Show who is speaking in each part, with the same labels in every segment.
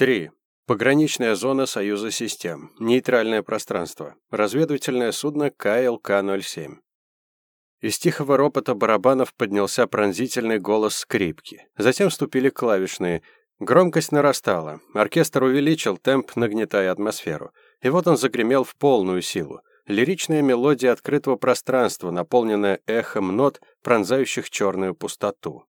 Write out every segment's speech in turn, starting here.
Speaker 1: 3. Пограничная зона Союза систем. Нейтральное пространство. Разведывательное судно КЛК-07. Из тихого ропота барабанов поднялся пронзительный голос скрипки. Затем вступили клавишные. Громкость нарастала. Оркестр увеличил темп, нагнетая атмосферу. И вот он загремел в полную силу. Лиричная мелодия открытого пространства, наполненная эхом нот, пронзающих черную пустоту.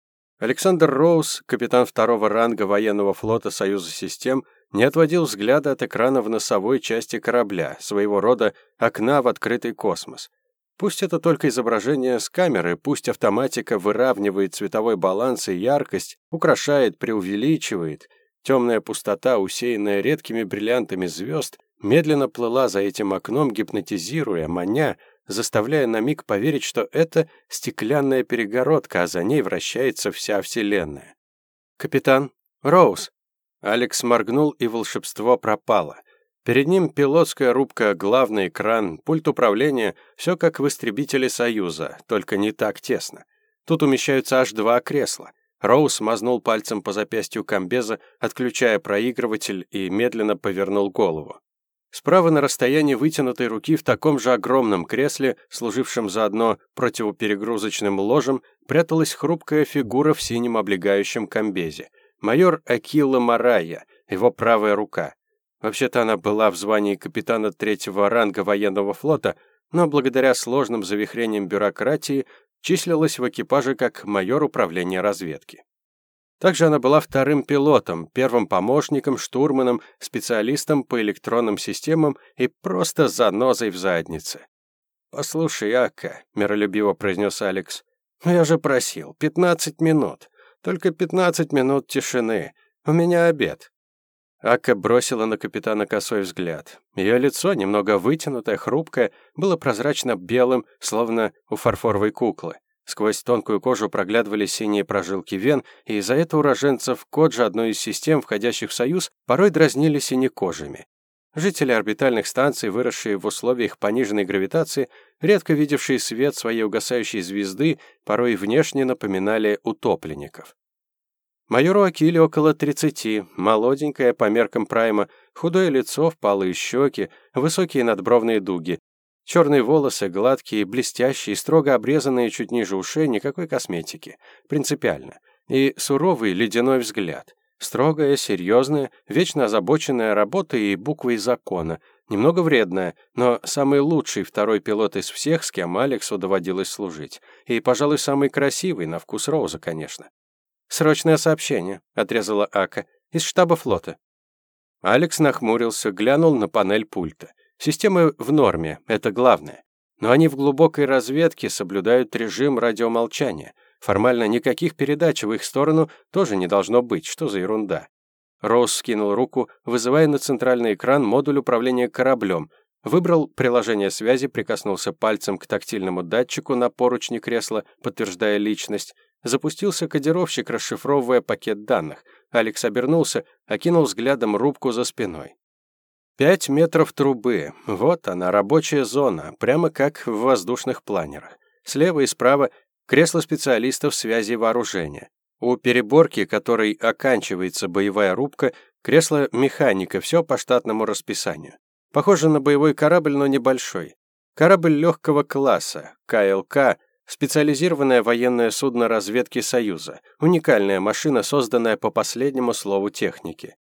Speaker 1: Александр Роуз, капитан второго ранга военного флота Союза систем, не отводил взгляда от экрана в носовой части корабля, своего рода окна в открытый космос. Пусть это только изображение с камеры, пусть автоматика выравнивает цветовой баланс и яркость, украшает, преувеличивает. Темная пустота, усеянная редкими бриллиантами звезд, медленно плыла за этим окном, гипнотизируя, маня, заставляя на миг поверить, что это стеклянная перегородка, а за ней вращается вся Вселенная. «Капитан? Роуз!» Алекс моргнул, и волшебство пропало. Перед ним пилотская рубка, главный экран, пульт управления, все как в истребителе Союза, только не так тесно. Тут умещаются аж два кресла. Роуз мазнул пальцем по запястью комбеза, отключая проигрыватель и медленно повернул голову. Справа на расстоянии вытянутой руки в таком же огромном кресле, служившем заодно противоперегрузочным ложем, пряталась хрупкая фигура в синем облегающем комбезе. Майор Акила Марая, его правая рука. Вообще-то она была в звании капитана третьего ранга военного флота, но благодаря сложным завихрениям бюрократии числилась в экипаже как майор управления разведки. Также она была вторым пилотом, первым помощником, штурманом, специалистом по электронным системам и просто занозой в заднице. «Послушай, Ака», — миролюбиво произнес Алекс, — «ну я же просил, пятнадцать минут. Только пятнадцать минут тишины. У меня обед. Ака бросила на капитана косой взгляд. Ее лицо, немного вытянутое, хрупкое, было прозрачно белым, словно у фарфоровой куклы. Сквозь тонкую кожу проглядывали синие прожилки вен, и из-за этого уроженцев Коджа, одной из систем, входящих в Союз, порой дразнили синекожими. Жители орбитальных станций, выросшие в условиях пониженной гравитации, редко видевшие свет своей угасающей звезды, порой внешне напоминали утопленников. Майору Акиле около тридцати, молоденькая по меркам прайма, худое лицо, впалые щеки, высокие надбровные дуги. Черные волосы, гладкие, блестящие, строго обрезанные чуть ниже ушей, никакой косметики. Принципиально. И суровый ледяной взгляд. Строгая, серьезная, вечно озабоченная работой и буквой закона. Немного вредная, но самый лучший второй пилот из всех, с кем Алексу доводилось служить. И, пожалуй, самый красивый, на вкус Роуза, конечно. «Срочное сообщение», — отрезала Ака, — «из штаба флота». Алекс нахмурился, глянул на панель пульта. Системы в норме, это главное. Но они в глубокой разведке соблюдают режим радиомолчания. Формально никаких передач в их сторону тоже не должно быть, что за ерунда. Роуз скинул руку, вызывая на центральный экран модуль управления кораблем, выбрал приложение связи, прикоснулся пальцем к тактильному датчику на поручне кресла, подтверждая личность, Запустился кодировщик, расшифровывая пакет данных. Алекс обернулся, окинул взглядом рубку за спиной. Пять метров трубы. Вот она, рабочая зона, прямо как в воздушных планерах. Слева и справа кресло специалистов связи вооружения. У переборки, которой оканчивается боевая рубка, кресло механика, все по штатному расписанию. Похоже на боевой корабль, но небольшой. Корабль легкого класса, КЛК, Специализированное военное судно разведки Союза. Уникальная машина, созданная по последнему слову техники.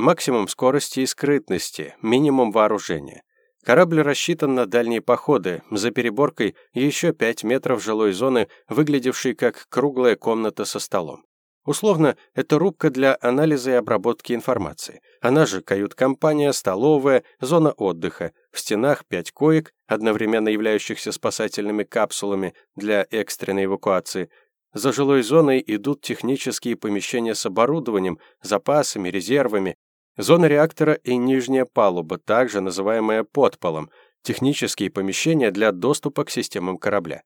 Speaker 1: Максимум скорости и скрытности, минимум вооружения. Корабль рассчитан на дальние походы, за переборкой еще 5 метров жилой зоны, выглядевшей как круглая комната со столом. Условно, это рубка для анализа и обработки информации. Она же кают-компания, столовая, зона отдыха. В стенах пять коек, одновременно являющихся спасательными капсулами для экстренной эвакуации. За жилой зоной идут технические помещения с оборудованием, запасами, резервами. Зона реактора и нижняя палуба, также называемая подполом. Технические помещения для доступа к системам корабля.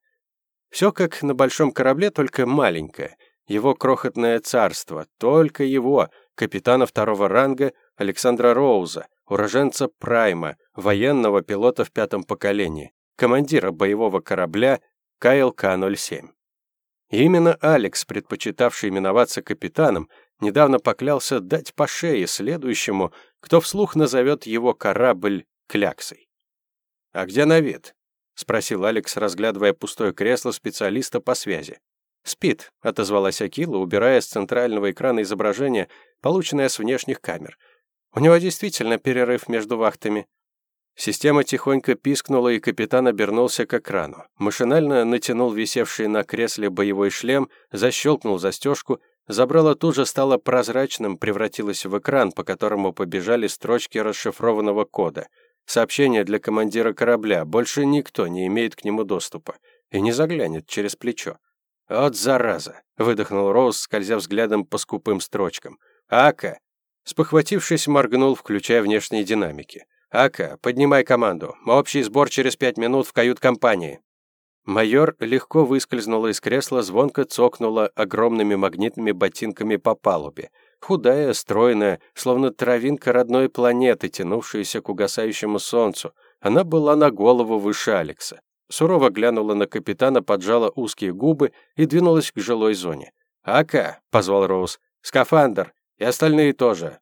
Speaker 1: Все как на большом корабле, только маленькое – его крохотное царство, только его, капитана второго ранга Александра Роуза, уроженца Прайма, военного пилота в пятом поколении, командира боевого корабля КЛК-07. Именно Алекс, предпочитавший именоваться капитаном, недавно поклялся дать по шее следующему, кто вслух назовет его корабль кляксой. «А где на вид?» — спросил Алекс, разглядывая пустое кресло специалиста по связи. «Спит», — отозвалась Акила, убирая с центрального экрана изображение, полученное с внешних камер. «У него действительно перерыв между вахтами». Система тихонько пискнула, и капитан обернулся к экрану. Машинально натянул висевший на кресле боевой шлем, защелкнул застежку, забрало тут же стало прозрачным, превратилось в экран, по которому побежали строчки расшифрованного кода. Сообщение для командира корабля, больше никто не имеет к нему доступа и не заглянет через плечо. «От зараза!» — выдохнул Роуз, скользя взглядом по скупым строчкам. «Ака!» Спохватившись, моргнул, включая внешние динамики. «Ака, поднимай команду. Общий сбор через пять минут в кают-компании». Майор легко выскользнула из кресла, звонко цокнула огромными магнитными ботинками по палубе. Худая, стройная, словно травинка родной планеты, тянувшаяся к угасающему солнцу. Она была на голову выше Алекса. Сурово глянула на капитана, поджала узкие губы и двинулась к жилой зоне. «Ака!» — позвал Роуз. «Скафандр! И остальные тоже.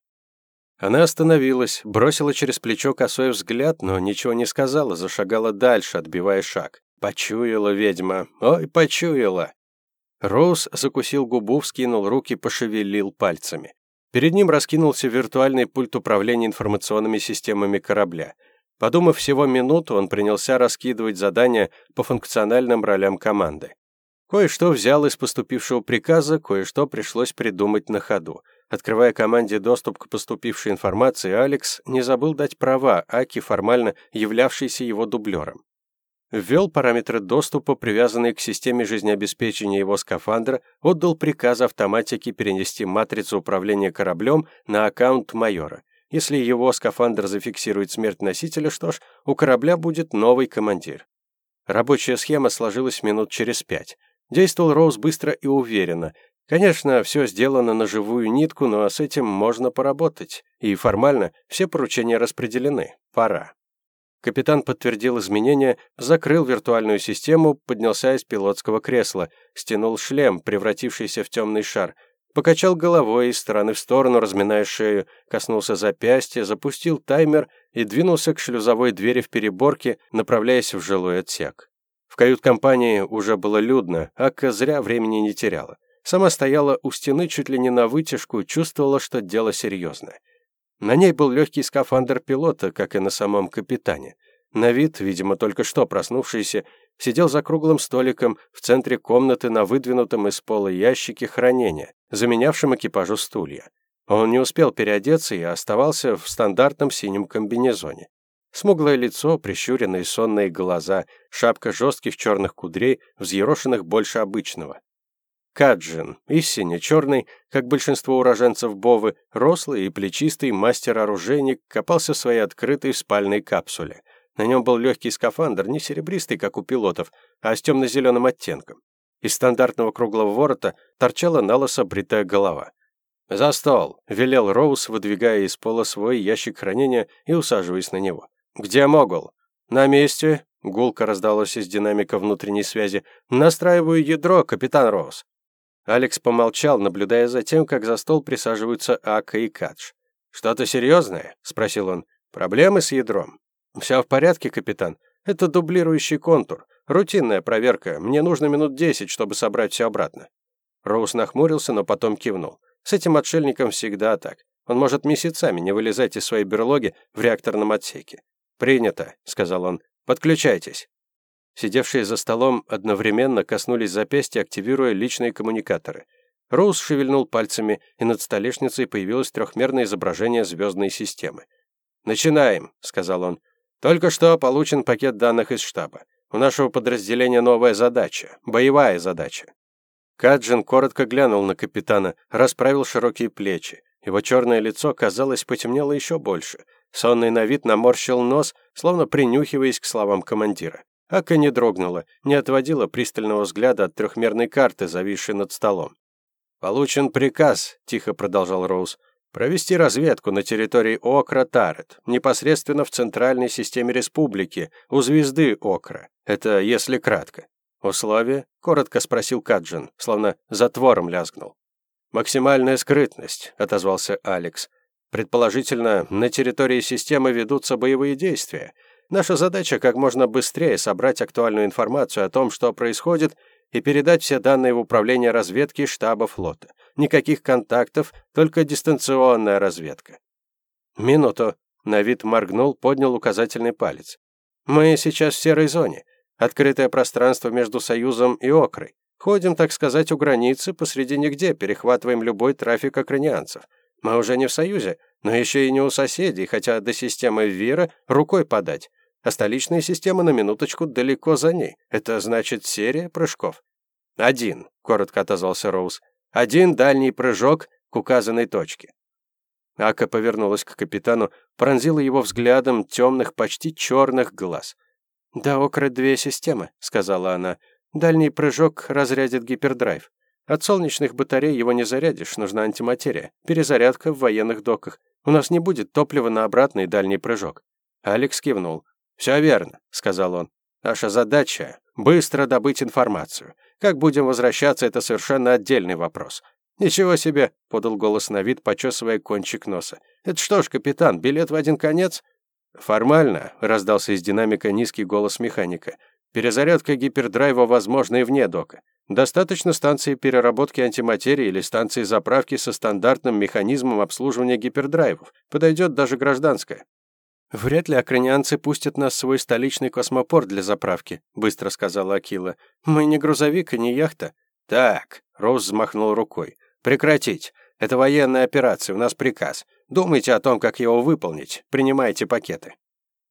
Speaker 1: Она остановилась, бросила через плечо косой взгляд, но ничего не сказала, зашагала дальше, отбивая шаг. Почуяла ведьма. Ой, почуяла. Роуз закусил губу, вскинул руки, пошевелил пальцами. Перед ним раскинулся виртуальный пульт управления информационными системами корабля. Подумав всего минуту, он принялся раскидывать задания по функциональным ролям команды. Кое-что взял из поступившего приказа, кое-что пришлось придумать на ходу. Открывая команде доступ к поступившей информации, Алекс не забыл дать права Аки, формально являвшейся его дублером. Ввел параметры доступа, привязанные к системе жизнеобеспечения его скафандра, отдал приказ автоматике перенести матрицу управления кораблем на аккаунт майора. Если его скафандр зафиксирует смерть носителя, что ж, у корабля будет новый командир. Рабочая схема сложилась минут через пять. Действовал Роуз быстро и уверенно, Конечно, все сделано на живую нитку, но с этим можно поработать. И формально все поручения распределены. Пора. Капитан подтвердил изменения, закрыл виртуальную систему, поднялся из пилотского кресла, стянул шлем, превратившийся в темный шар, покачал головой из стороны в сторону, разминая шею, коснулся запястья, запустил таймер и двинулся к шлюзовой двери в переборке, направляясь в жилой отсек. В кают-компании уже было людно, Акка зря времени не теряла. Сама стояла у стены чуть ли не на вытяжку, чувствовала, что дело серьезное. На ней был легкий скафандр пилота, как и на самом капитане. На вид, видимо, только что проснувшийся, сидел за круглым столиком в центре комнаты на выдвинутом из пола ящике хранения, заменявшем экипажу стулья. Он не успел переодеться и оставался в стандартном синем комбинезоне. Смуглое лицо, прищуренные сонные глаза, шапка жестких черных кудрей, взъерошенных больше обычного. Каджин, истинно черный, как большинство уроженцев Бовы, рослый и плечистый мастер-оружейник, копался в своей открытой спальной капсуле. На нем был легкий скафандр, не серебристый, как у пилотов, а с темно-зеленым оттенком. Из стандартного круглого ворота торчала налысо бритая голова. «За стол!» — велел Роуз, выдвигая из пола свой ящик хранения и усаживаясь на него. «Где Могул?» «На месте!» — гулко раздалось из динамика внутренней связи. «Настраиваю ядро, капитан Роуз». Алекс помолчал, наблюдая за тем, как за стол присаживаются Ака и Кадж. «Что-то серьезное?» — спросил он. «Проблемы с ядром?» «Все в порядке, капитан. Это дублирующий контур. Рутинная проверка. Мне нужно минут десять, чтобы собрать все обратно». Роуз нахмурился, но потом кивнул. «С этим отшельником всегда так. Он может месяцами не вылезать из своей берлоги в реакторном отсеке». «Принято», — сказал он. «Подключайтесь». Сидевшие за столом одновременно коснулись запястья, активируя личные коммуникаторы. Роуз шевельнул пальцами, и над столешницей появилось трехмерное изображение звездной системы. «Начинаем», — сказал он. «Только что получен пакет данных из штаба. У нашего подразделения новая задача, боевая задача». Каджин коротко глянул на капитана, расправил широкие плечи. Его черное лицо, казалось, потемнело еще больше. Сонный на вид наморщил нос, словно принюхиваясь к словам командира. Ака не дрогнула, не отводила пристального взгляда от трехмерной карты, зависшей над столом. «Получен приказ», — тихо продолжал Роуз, «провести разведку на территории Окра-Тарет, непосредственно в центральной системе республики, у звезды Окра. Это если кратко». «Условия?» — коротко спросил Каджин, словно затвором лязгнул. «Максимальная скрытность», — отозвался Алекс. «Предположительно, на территории системы ведутся боевые действия. Наша задача как можно быстрее собрать актуальную информацию о том, что происходит, и передать все данные в управление разведки штаба флота. Никаких контактов, только дистанционная разведка. Минуту. Навид моргнул, поднял указательный палец. Мы сейчас в серой зоне. Открытое пространство между Союзом и Окрой. Ходим, так сказать, у границы, посреди нигде, перехватываем любой трафик окранианцев. Мы уже не в Союзе, но еще и не у соседей, хотя до системы Вира рукой подать а столичная система на минуточку далеко за ней. Это значит серия прыжков. «Один», — коротко отозвался Роуз. «Один дальний прыжок к указанной точке». Ака повернулась к капитану, пронзила его взглядом темных, почти черных глаз. «Да окра две системы», — сказала она. «Дальний прыжок разрядит гипердрайв. От солнечных батарей его не зарядишь, нужна антиматерия. Перезарядка в военных доках. У нас не будет топлива на обратный дальний прыжок». Алекс кивнул. «Все верно», — сказал он. «Наша задача — быстро добыть информацию. Как будем возвращаться, это совершенно отдельный вопрос». «Ничего себе!» — подал голос на вид, почесывая кончик носа. «Это что ж, капитан, билет в один конец?» «Формально», — раздался из динамика низкий голос механика. «Перезарядка гипердрайва возможна и вне дока. Достаточно станции переработки антиматерии или станции заправки со стандартным механизмом обслуживания гипердрайвов. Подойдет даже гражданская. «Вряд ли окранианцы пустят нас в свой столичный космопорт для заправки», — быстро сказала Акила. «Мы не грузовик и не яхта». «Так», — Роуз взмахнул рукой. «Прекратить. Это военная операция, у нас приказ. Думайте о том, как его выполнить. Принимайте пакеты».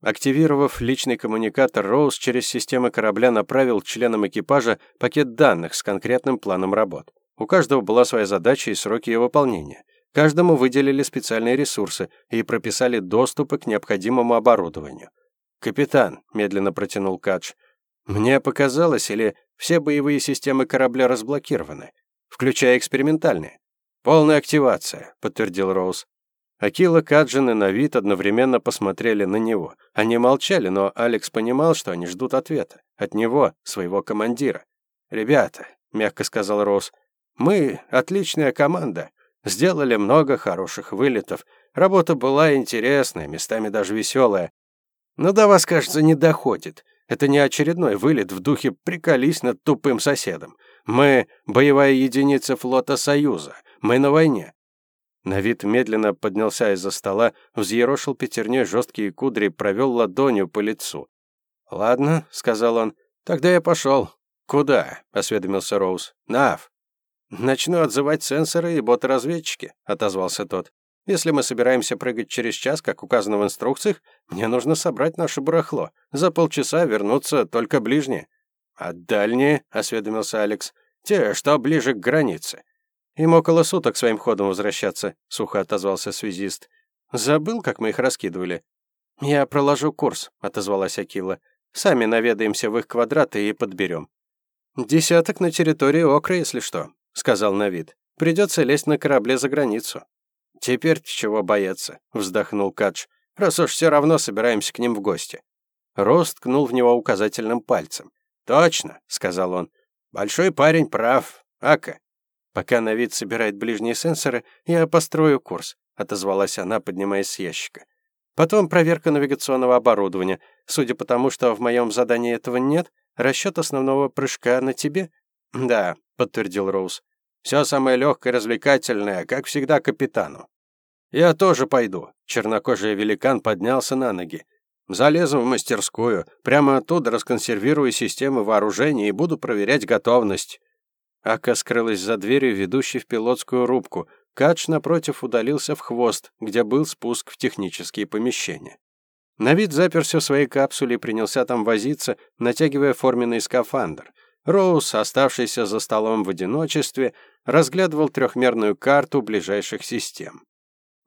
Speaker 1: Активировав личный коммуникатор, Роуз через системы корабля направил членам экипажа пакет данных с конкретным планом работ. У каждого была своя задача и сроки ее выполнения. Каждому выделили специальные ресурсы и прописали доступы к необходимому оборудованию. «Капитан», — медленно протянул Кадж, — «мне показалось, или все боевые системы корабля разблокированы, включая экспериментальные?» «Полная активация», — подтвердил Роуз. Акила, Каджин и Навид одновременно посмотрели на него. Они молчали, но Алекс понимал, что они ждут ответа. От него, своего командира. «Ребята», — мягко сказал Роуз, — «мы отличная команда. Сделали много хороших вылетов. Работа была интересная, местами даже веселая. Но до вас, кажется, не доходит. Это не очередной вылет в духе «приколись над тупым соседом». Мы — боевая единица флота Союза. Мы на войне. На вид медленно поднялся из-за стола, взъерошил пятерней жесткие кудри, провел ладонью по лицу. «Ладно», — сказал он, — «тогда я пошел». «Куда?» — осведомился Роуз. «Нав». «Начну отзывать сенсоры и боты-разведчики», — отозвался тот. «Если мы собираемся прыгать через час, как указано в инструкциях, мне нужно собрать наше барахло. За полчаса вернуться только ближние». «А дальние?» — осведомился Алекс. «Те, что ближе к границе». «Им около суток своим ходом возвращаться», — сухо отозвался связист. «Забыл, как мы их раскидывали?» «Я проложу курс», — отозвалась Акила. «Сами наведаемся в их квадраты и подберем». «Десяток на территории Окры, если что», — сказал Навид. «Придется лезть на корабле за границу». «Теперь чего бояться?» — вздохнул Кадж. «Раз уж все равно собираемся к ним в гости». Рост ткнул в него указательным пальцем. «Точно», — сказал он. «Большой парень прав. Ака». «Пока Навид собирает ближние сенсоры, я построю курс», — отозвалась она, поднимаясь с ящика. «Потом проверка навигационного оборудования. Судя по тому, что в моем задании этого нет, расчет основного прыжка на тебе». «Да», подтвердил Роуз. «Все самое легкое и развлекательное, как всегда, капитану». «Я тоже пойду», — чернокожий великан поднялся на ноги. «Залезу в мастерскую, прямо оттуда расконсервирую системы вооружения и буду проверять готовность». Ака скрылась за дверью, ведущей в пилотскую рубку. Кадж, напротив, удалился в хвост, где был спуск в технические помещения. На вид заперся в своей капсуле и принялся там возиться, натягивая форменный скафандр. Роуз, оставшийся за столом в одиночестве, разглядывал трехмерную карту ближайших систем.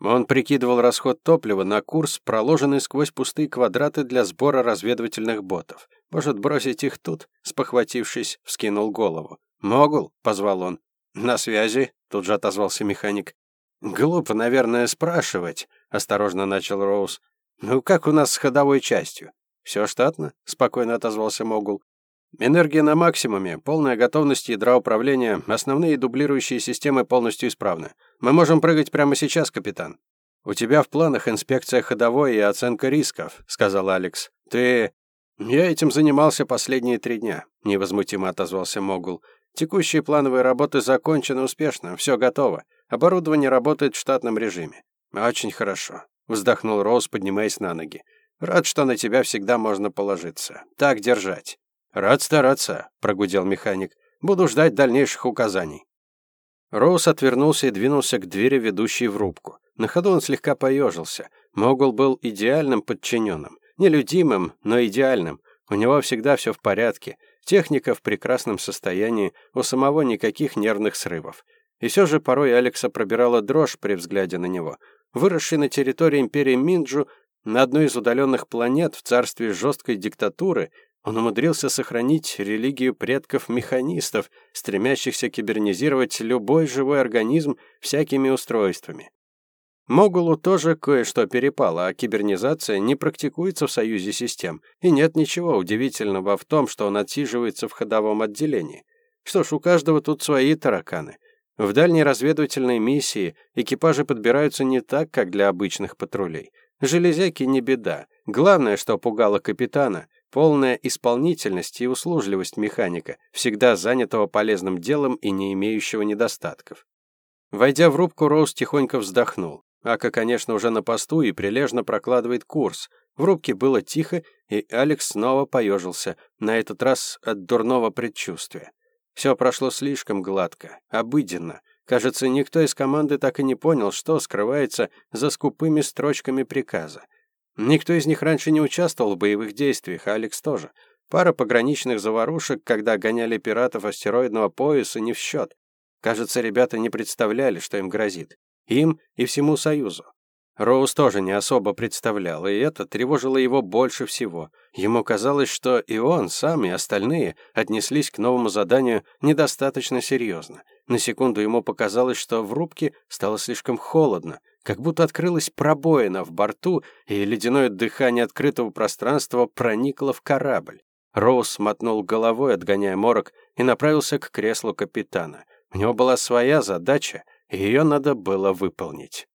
Speaker 1: Он прикидывал расход топлива на курс, проложенный сквозь пустые квадраты для сбора разведывательных ботов. Может, бросить их тут? Спохватившись, вскинул голову. «Могул?» — позвал он. «На связи?» — тут же отозвался механик. «Глупо, наверное, спрашивать», — осторожно начал Роуз. «Ну, как у нас с ходовой частью?» «Все штатно?» — спокойно отозвался Могул. Энергия на максимуме, полная готовность ядра управления, основные дублирующие системы полностью исправны. Мы можем прыгать прямо сейчас, капитан. У тебя в планах инспекция ходовой и оценка рисков, сказал Алекс. Ты Я этим занимался последние три дня, невозмутимо отозвался Могул. Текущие плановые работы закончены успешно, все готово. Оборудование работает в штатном режиме. Очень хорошо, вздохнул Роуз, поднимаясь на ноги. Рад, что на тебя всегда можно положиться. Так держать. «Рад стараться», — прогудел механик. «Буду ждать дальнейших указаний». Роуз отвернулся и двинулся к двери, ведущей в рубку. На ходу он слегка поежился. Могул был идеальным подчиненным. Нелюдимым, но идеальным. У него всегда все в порядке. Техника в прекрасном состоянии, у самого никаких нервных срывов. И все же порой Алекса пробирала дрожь при взгляде на него. Выросший на территории империи Минджу, на одной из удаленных планет в царстве жесткой диктатуры, он умудрился сохранить религию предков-механистов, стремящихся кибернизировать любой живой организм всякими устройствами. Могулу тоже кое-что перепало, а кибернизация не практикуется в союзе систем, и нет ничего удивительного в том, что он отсиживается в ходовом отделении. Что ж, у каждого тут свои тараканы. В дальней разведывательной миссии экипажи подбираются не так, как для обычных патрулей. Железяки не беда. Главное, что пугало капитана, Полная исполнительность и услужливость механика, всегда занятого полезным делом и не имеющего недостатков. Войдя в рубку, Роуз тихонько вздохнул. Ака, конечно, уже на посту и прилежно прокладывает курс. В рубке было тихо, и Алекс снова поежился, на этот раз от дурного предчувствия. Все прошло слишком гладко, обыденно. Кажется, никто из команды так и не понял, что скрывается за скупыми строчками приказа. Никто из них раньше не участвовал в боевых действиях, а Алекс тоже. Пара пограничных заварушек, когда гоняли пиратов астероидного пояса, не в счет. Кажется, ребята не представляли, что им грозит. Им и всему Союзу. Роуз тоже не особо представлял, и это тревожило его больше всего. Ему казалось, что и он сам, и остальные отнеслись к новому заданию недостаточно серьезно. На секунду ему показалось, что в рубке стало слишком холодно, как будто открылась пробоина в борту, и ледяное дыхание открытого пространства проникло в корабль. Роуз мотнул головой, отгоняя морок, и направился к креслу капитана. У него была своя задача, ее надо было выполнить.